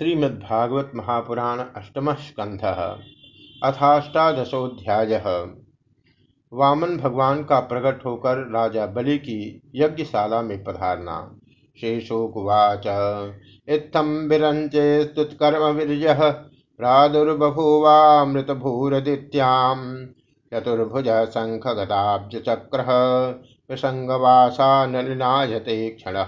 श्रीमद्भागवत महापुराण अष्टम स्कंध अथाष्टादशोध्याय वामन भगवान का प्रकट होकर राजा बलि की यज्ञशाला में पधारना। शेषोकुवाच इत्थम विरंचे स्तुत्कर्म वीर्य प्रादुर्बभूवामृतभूरदित्याम। चतुर्भुज शंख गदाब्ज चक्र प्रसंगवासा नलिनायते क्षण।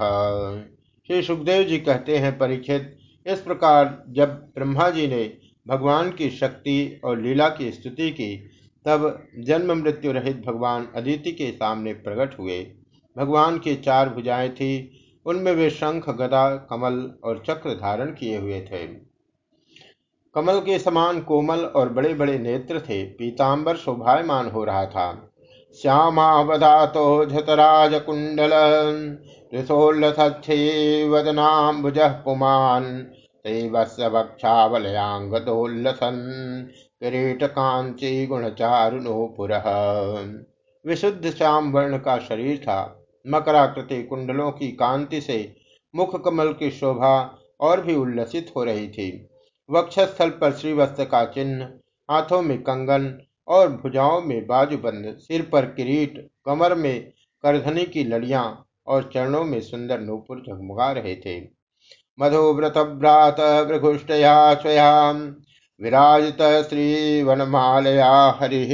श्री सुखदेव जी कहते हैं परीक्षित इस प्रकार जब ब्रह्मा जी ने भगवान की शक्ति और लीला की स्तुति की, तब जन्म मृत्यु रहित भगवान अदिति के सामने प्रकट हुए। भगवान की चार भुजाएँ थी, उनमें वे शंख, गदा, कमल और चक्र धारण किए हुए थे। कमल के समान कोमल और बड़े बड़े नेत्र थे। पीताम्बर शोभायमान हो रहा था। श्यामावधातो झतराज कुंडल वदनाबुज पुमान तैवस्वक्षावलयांगदोल्लसन किरीटकांची गुणचारुणोपुर विशुद्ध श्याम वर्ण का शरीर था, मकराकृति कुंडलों की कांति से मुख कमल की शोभा और भी उल्लसित हो रही थी। वक्षस्थल पर श्रीवस्त्र का चिन्ह, हाथों में कंगन और भुजाओं में बाजूबंद, सिर पर किरीट, कमर में करधनी की लड़ियाँ और चरणों में सुंदर नूपुर झगमगा रहे थे। मधुव्रत भ्रात भृगुष्टया स्वयाम विराजित श्रीवनमालया हरि।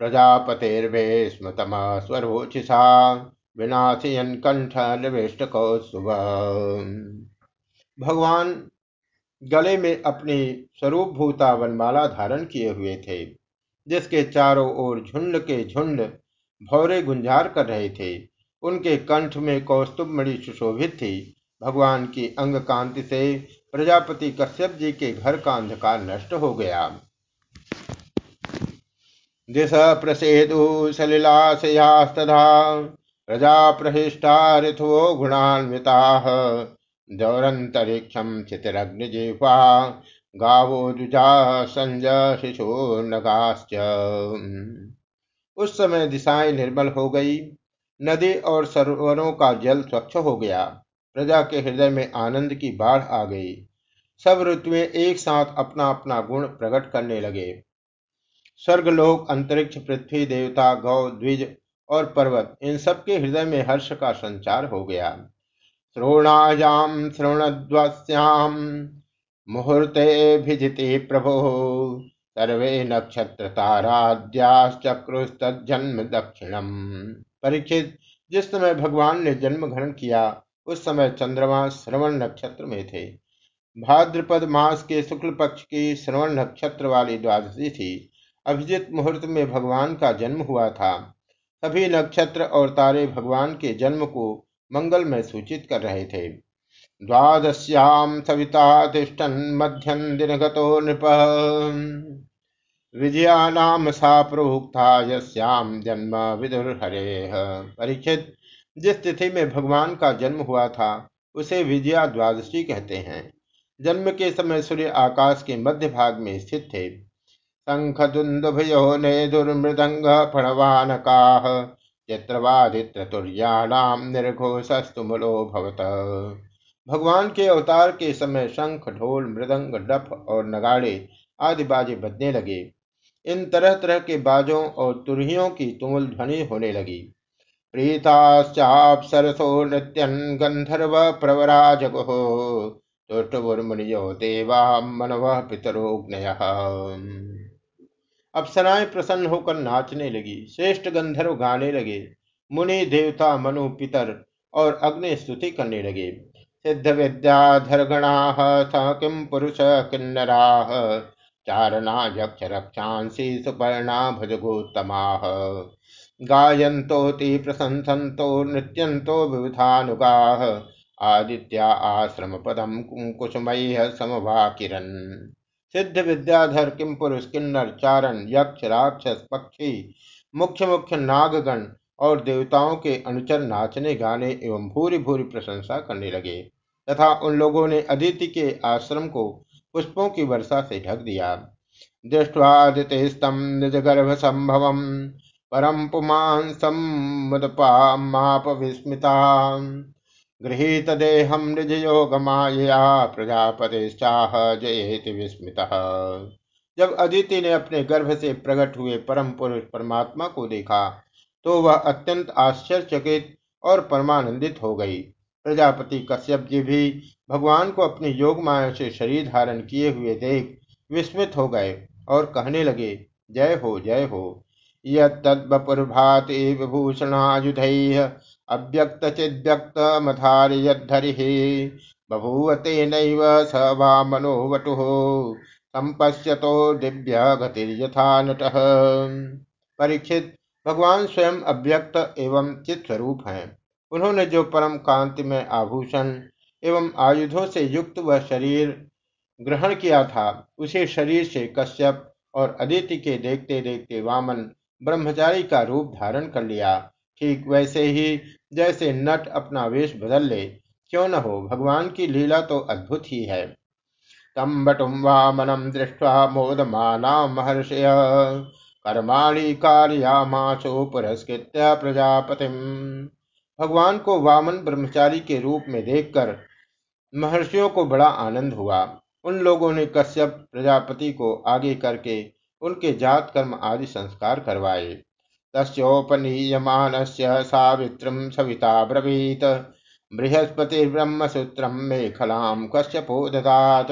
प्रजापतेर्भेस्मतम स्वरोचिषा विनाशयन कंठ निविष्ट कौसुभ भगवान गले में अपनी स्वरूप भूता वनमाला धारण किए हुए थे, जिसके चारों ओर झुंड के झुंड भौरे गुंजार कर रहे थे। उनके कंठ में कौस्तुभ मणि सुशोभित थी। भगवान की अंग कांति से प्रजापति कश्यप जी के घर का अंधकार नष्ट हो गया। दिश प्रसेदु सलिलाशयास्तधा प्रजा प्रहिष्टा ऋथुओ गुणान्विता। दौरंतरिक्षम चितिरग्निजिह्वा गावो दुजा संज शिशो नगाश्च उस समय दिशाएँ निर्मल हो गई। नदी और सरोवरों का जल स्वच्छ हो गया। प्रजा के हृदय में आनंद की बाढ़ आ गई। सब ऋतुएँ एक साथ अपना अपना गुण प्रकट करने लगे। स्वर्गलोक, अंतरिक्ष, पृथ्वी, देवता, गौ, द्विज और पर्वत, इन सबके हृदय में हर्ष का संचार हो गया। श्रोणायाम श्रवणद्वस्याम मुहूर्ते भिजिति प्रभो। सर्वे नक्षत्र ताराद्याश्चक्रुस्तन्म दक्षिणम। परीक्षित जिस समय भगवान ने जन्म ग्रहण किया, उस समय चंद्रमा श्रवण नक्षत्र में थे। भाद्रपद मास के शुक्ल पक्ष की श्रवण नक्षत्र वाली द्वादशी थी। अभिजित मुहूर्त में भगवान का जन्म हुआ था। सभी नक्षत्र और तारे भगवान के जन्म को मंगल में सूचित कर रहे थे। द्वादश्याम सविता तिष्ठन मध्यम दिनगतो नृप। विजया नाम सा प्रोक्ता यश्याम जन्म विदुर हरे परीक्षित जिस तिथि में भगवान का जन्म हुआ था, उसे विजया द्वादशी कहते हैं। जन्म के समय सूर्य आकाश के मध्य भाग में स्थित थे। शंख दुंदुभयो ने दुर्मृदंग फणवान काह चित्रवादित्रतुर्याणाम निर्घोषस्तुमलो भवत। भगवान के अवतार के समय शंख, ढोल, मृदंग, डफ और नगाड़े आदि बाजे बजने लगे। इन तरह तरह के बाजों और तुरहियों की तुमुल ध्वनि होने लगी। प्रीताश्चाप सरसो नृत्यन गंधर्व प्रवरा जगो तुष्टुर्मुनियो देवा मनव पितरोग्नय। अप्सराएँ प्रसन्न होकर नाचने लगी, श्रेष्ठ गंधर्व गाने लगे, मुनि देवता मनु पितर और अग्नि स्तुति करने लगे। सिद्ध विद्याधर गणा विद्याधरगणा किम पुरुष किन्नरा। चारणा यक्ष रक्षांसी सुपर्णा भजगोत्तमा। गायन्तोति प्रशंसन्तो, नृत्यन्तो विविधानुगा। आदित्या आश्रम पदम कुसुमय समभा सिद्ध विद्याधर किम पुरुष किन्नर चारण यक्ष, राक्षस, पक्षी, मुख्य मुख्य नागगण और देवताओं के अनुचर नाचने, गाने एवं भूरी भूरी प्रशंसा करने लगे। तथा उन लोगों ने अदिति के आश्रम को पुष्पों की वर्षा से ढक दिया। दृष्टवादितेस्तम निज गर्भ संभव परम पुमान मुदपाप विस्मिता गृहीत देहम निज योग माया प्रजापतिश्चाह जयेति विस्मित। जब अदिति ने अपने गर्भ से प्रकट हुए परम पुरुष परमात्मा को देखा तो वह अत्यंत आश्चर्यचकित और परमानंदित हो गई। प्रजापति कश्यप जी भी भगवान को अपनी योग माया से शरीर धारण किए हुए देख विस्मित हो गए और कहने लगे, जय हो जय हो। यदपुर्भाति विभूषणायुध अव्यक्त चिद्यक्त मधार यद्धरि बभूव तेन स वामनो वटु संपश्यतो दिव्य गतिर्यथा नट। परीक्षित, भगवान स्वयं अव्यक्त एवं चित स्वरूप हैं। उन्होंने जो परम कांति में आभूषण एवं आयुधों से युक्त वह शरीर ग्रहण किया था, उसे शरीर से कश्यप और अदिति के देखते देखते वामन ब्रह्मचारी का रूप धारण कर लिया। ठीक वैसे ही जैसे नट अपना वेश बदल ले, क्यों न हो, भगवान की लीला तो अद्भुत ही है। तम बटुम वामनम दृष्टवा मोदमाना महर्षय, कर्माणि कार्यामाशो पुरस्कृत प्रजापतिम। भगवान को वामन ब्रह्मचारी के रूप में देखकर महर्षियों को बड़ा आनंद हुआ। उन लोगों ने कश्यप प्रजापति को आगे करके उनके जात कर्म आदि संस्कार करवाए। तस्ोपनीयमान सावित्रम सविता ब्रवीत। बृहस्पति ब्रह्मसूत्रम मेखलाम कश्यपो ददात।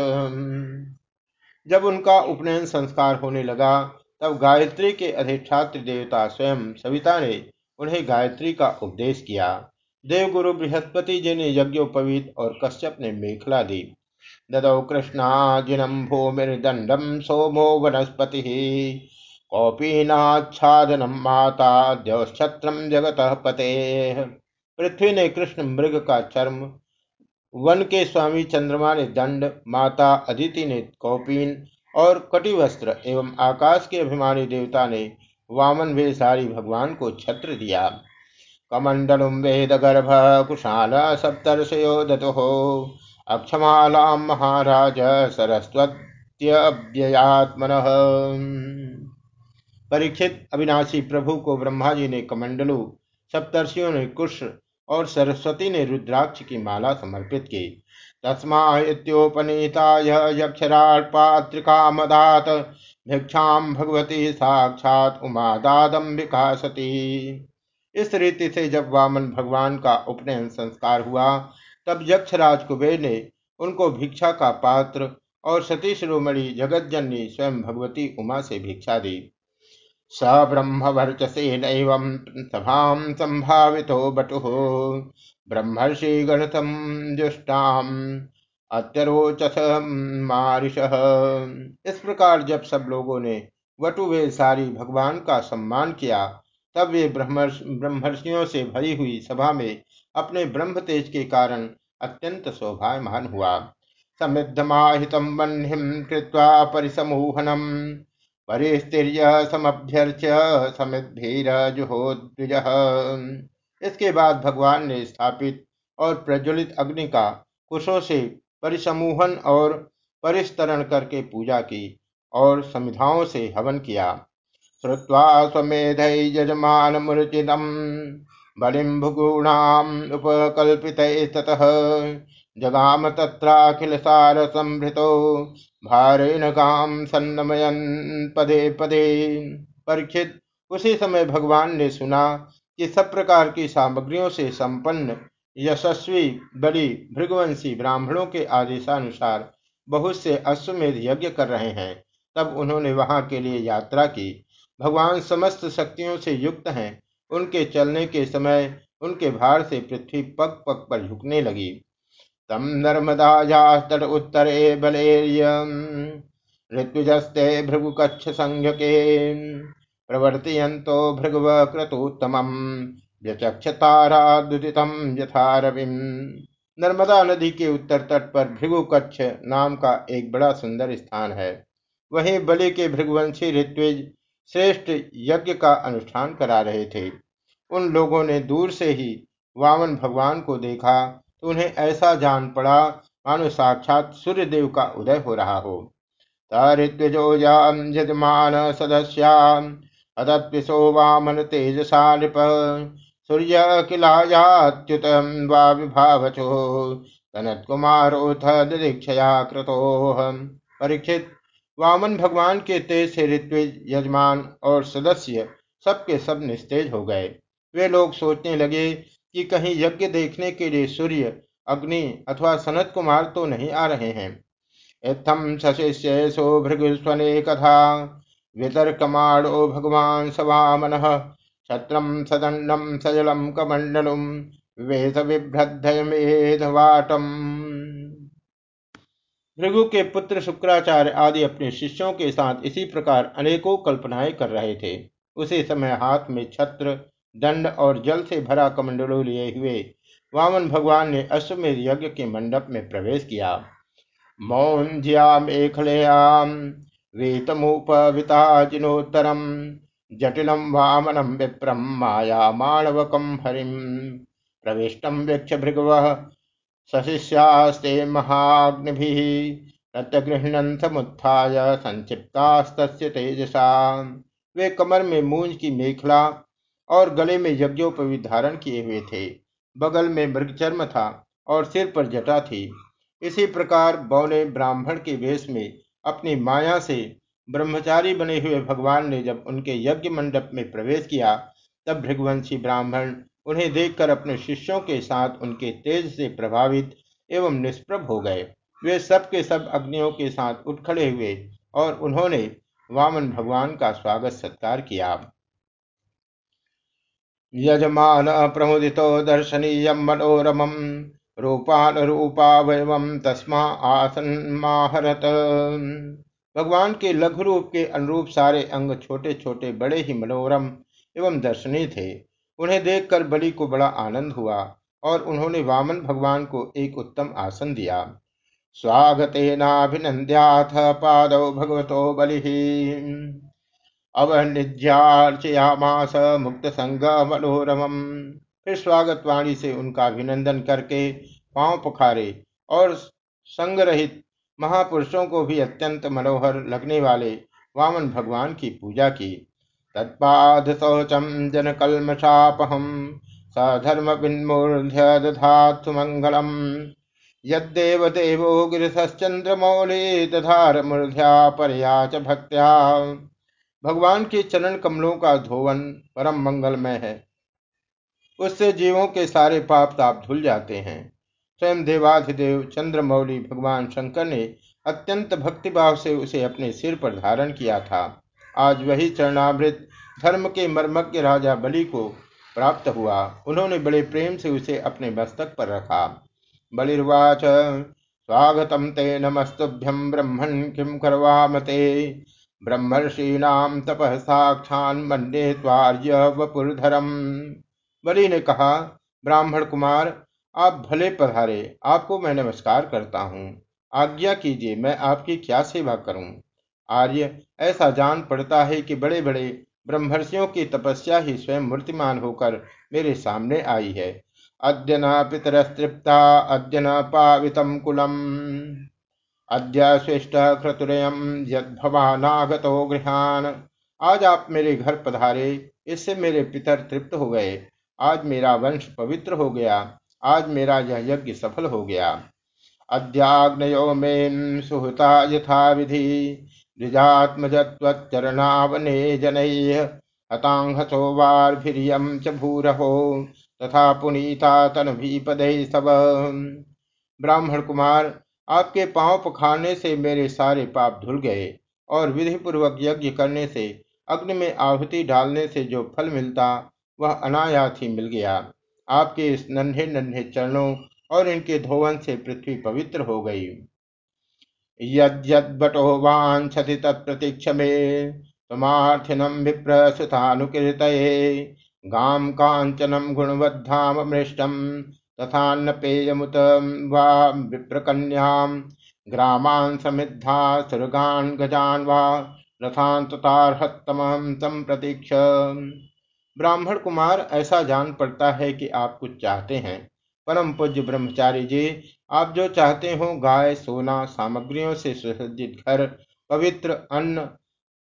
जब उनका उपनयन संस्कार होने लगा, तब गायत्री के अधिष्ठात्र देवता स्वयं सविता ने उन्हें गायत्री का उपदेश किया। देवगुरु बृहस्पति जी ने यज्ञोपवीत और कश्यप ने मेखला दी। ददौ कृष्णाजिनम भूमिर्दंडम सोमो वनस्पति। कौपीनाच्छादनम माता द्यौक्षत्रम जगत पते। पृथ्वी ने कृष्ण मृग का चर्म, वन के स्वामी चंद्रमा ने दंड, माता अदिति ने कौपीन और कटिवस्त्र एवं आकाश के अभिमानी देवता ने वामन वेशारी भगवान को छत्र दिया। कमंडलुम वेद गर्भ, कुशाल सप्तर्षयो दतो। अक्षमालाम महाराज सरस्वत्यव्ययात्मन परीक्षित अविनाशी प्रभु को ब्रह्मा जी ने कमंडलु, सप्तर्षियों ने कुश और सरस्वती ने रुद्राक्ष की माला समर्पित की। तस्मा यक्षराट पात्रिका मदात भिक्षा भगवती साक्षात उमा सती। इस रीति से जब वामन भगवान का उपनयन संस्कार हुआ, तब यक्षराज कुबेर ने उनको भिक्षा का पात्र और सती शिरोमणि जगत जननी स्वयं भगवती उमा से भिक्षा दी। स ब्रह्म वर्चसे नैव सभा संभावितो बटु। ब्रह्मर्षि जुष्टाम। अत्यरोचस मारिश इस प्रकार जब सब लोगों ने वटुवे सारी भगवान का सम्मान किया, तब वे ब्रह्मर्षियों से भरी हुई सभा में अपने ब्रह्म तेज के कारण अत्यंत शोभायमान हुआ। समिद्धमाहितम वह्निम कृत्वा परिसमूहनम परिस्तीर्य समभ्यर्च्य समिद्भीर जुहोद्विज इसके बाद भगवान ने स्थापित और प्रज्वलित अग्नि का कुशों से परिसमूहन और परिस्तरण करके पूजा की और समिधाओं से हवन किया। श्रुवा स्वमेध यजमान मूर्चिदम बलिम भुगुणाम उपकल्पित ततः जगाम तत्राखिल सार संभृतो, भारेण गाम सन्नमयन पदे पदे। परीक्षित, उसी समय भगवान ने सुना कि सब प्रकार की सामग्रियों से संपन्न यशस्वी बलि भृगवंशी ब्राह्मणों के आदेशानुसार बहुत से अश्वमेध यज्ञ कर रहे हैं। तब उन्होंने वहाँ के लिए यात्रा की। भगवान समस्त शक्तियों से युक्त हैं। उनके चलने के समय उनके भार से पृथ्वी पग पग पर झुकने लगी। तम नर्मदा उत्तरे बलेरियम ऋतुजस्ते भृगुकच्छ संघ के प्रवर्तयंतो भृगव क्रतुत्तम व्यचक्षतारादुदितम यथा रविम नर्मदा नदी के उत्तर तट पर भृगु कच्छ नाम का एक बड़ा सुंदर स्थान है। वहीं बलि के भृगुवंशी ऋत्विज श्रेष्ठ यज्ञ का अनुष्ठान करा रहे थे। उन लोगों ने दूर से ही वामन भगवान को देखा तो उन्हें ऐसा जान पड़ा मानो साक्षात सूर्य देव का उदय हो रहा हो। तऋत्विजो यजमान सदस्या अदत्विशो वामन तेजसा नृप सूर्य किलायाच्युत वा विभावचो। परीक्षित, वामन भगवान के तेज से यजमान और सदस्य सबके सब निस्तेज हो गए। वे लोग सोचने लगे कि कहीं यज्ञ देखने के लिए सूर्य, अग्नि अथवा सनत कुमार तो नहीं आ रहे हैं। इत्थम सशिष्येशो भृगुस्वने कथा। वितर्कमाणो भगवान सवामन। छत्रम सदंडम सजलम कमंडलुम विवेश विभ्रदयमेधवाटम भृगु के पुत्र शुक्राचार्य आदि अपने शिष्यों के साथ इसी प्रकार अनेकों कल्पनाएँ कर रहे थे। उसी समय हाथ में छत्र, दंड और जल से भरा कमंडलों लिए हुए वामन भगवान ने अश्वमेध यज्ञ के मंडप में प्रवेश किया। मौन ज्याम एखलयाम वेतमुपविताजिनोत्तरम। जटिलम वामनम विप्रम माया माणवकम हरिम प्रविष्टम वीक्ष भृगव सशिष्यास्ते महाग्निभिः। प्रत्यगृहणन समुत्थाय संक्षिप्तास्त तेजसा। वे कमर में मूंज की मेखला और गले में यज्ञोपवी धारण किए हुए थे। बगल में मृगचर्म था और सिर पर जटा थी। इसी प्रकार बौने ब्राह्मण के वेश में अपनी माया से ब्रह्मचारी बने हुए भगवान ने जब उनके यज्ञ मंडप में प्रवेश किया, तब भृगवंशी ब्राह्मण उन्हें देखकर अपने शिष्यों के साथ उनके तेज से प्रभावित एवं निष्प्रभ हो गए। वे सब के सब अग्नियों के साथ उठ खड़े हुए और उन्होंने वामन भगवान का स्वागत सत्कार किया। यजमान प्रमुदितो दर्शनीय मनोरम रूपान रूपावयवम तस्मा आसन्माहरत। भगवान के लघु रूप के अनुरूप सारे अंग छोटे छोटे बड़े ही मनोरम एवं दर्शनीय थे। उन्हें देखकर बलि को बड़ा आनंद हुआ और उन्होंने वामन भगवान को एक उत्तम आसन दिया। स्वागतेनाभिनंद्याथ पादौ भगवतो बलि। अवनिज्यार्चयामास मुक्त संग मनोरम फिर स्वागत वाणी से उनका अभिनंदन करके पाँव पखारे और संगरहित महापुरुषों को भी अत्यंत मनोहर लगने वाले वामन भगवान की पूजा की। तत्पाद शौचम जनकल्मषापहम सधर्म विन्मूर्ध्य दधातु मंगलम यद्देव देवो गिरिश्चंद्रमौली दधार मूर्ध्या परया भक्त्या। भगवान के चरण कमलों का धोवन परम मंगलमय है। उससे जीवों के सारे पाप ताप धुल जाते हैं। स्वयं देवाधिदेव चंद्रमौली भगवान शंकर ने अत्यंत भक्तिभाव से उसे अपने सिर पर धारण किया था। आज वही चरणामृत धर्म के मर्मज्ञ राजा बलि को प्राप्त हुआ। उन्होंने बड़े प्रेम से उसे अपने मस्तक पर रखा। बलिर्वाच, स्वागतम ते नमस्तुभ्यम ब्रह्मण किम करवामते? ब्रह्मर्षीणाम तप साक्षान मंडे त्वार्य वपुरधरम बलि ने कहा, ब्राह्मण कुमार आप भले पधारे, आपको मैं नमस्कार करता हूँ। आज्ञा कीजिए, मैं आपकी क्या सेवा करूँ? आर्य, ऐसा जान पड़ता है कि बड़े बड़े ब्रह्मर्षियों की तपस्या ही स्वयं मूर्तिमान होकर मेरे सामने आई है। अद्य न पितरस्तृप्ता अद्य न पावितम कुलम। अद्य स्विष्ट क्रतुरयम यदभवानागतो गृहान। आज आप मेरे घर पधारे, इससे मेरे पितर तृप्त हो गए। आज मेरा वंश पवित्र हो गया। आज मेरा यह यज्ञ सफल हो गया। अद्याग्नयो में सुहता यथा विधि द्विजात्मजत्वच्चरणावने जनैः हतांहसो वार्भिर्यं च भूरहो, तथा पुनीता तन तनभीपदैः सब। ब्राह्मण कुमार, आपके पाँव पखारने से मेरे सारे पाप धुल गए, और विधि पूर्वक यज्ञ करने से, अग्नि में आहुति डालने से जो फल मिलता, वह अनायास ही मिल गया। आपके इस नन्हे नन्हे चरणों और इनके धोवन से पृथ्वी पवित्र हो गई। यद्यद्वटो वाञ्छति तत्प्रतीक्ष मे त्वमार्थिनं विप्रसुतानुकीर्तये, गां काञ्चनं गुणवद्धाममृष्टं तथान्नपेयमुत वा विप्रकन्यां ग्रामान् समिद्धा सुरगान् गजान् वा, रथान् ततार्हत्तमं तं प्रतीक्ष। ब्राह्मण कुमार, ऐसा जान पड़ता है कि आप कुछ चाहते हैं। परम पूज्य ब्रह्मचारी जी, आप जो चाहते हो, गाय, सोना, सामग्रियों से सुसज्जित घर, पवित्र अन्न,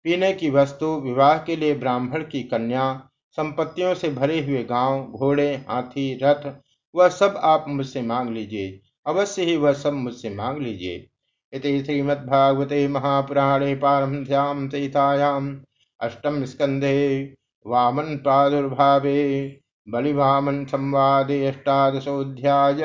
पीने की वस्तु, विवाह के लिए ब्राह्मण की कन्या, संपत्तियों से भरे हुए गाँव, घोड़े, हाथी, रथ, वह सब आप मुझसे मांग लीजिए। अवश्य ही वह सब मुझसे मांग लीजिए। इति श्रीमद्भागवते महापुराणे पारमश्याम सहितायाम अष्टम स्कंधे वामन प्रादुर्भावे बलिवामन संवादे अष्टादशोध्याय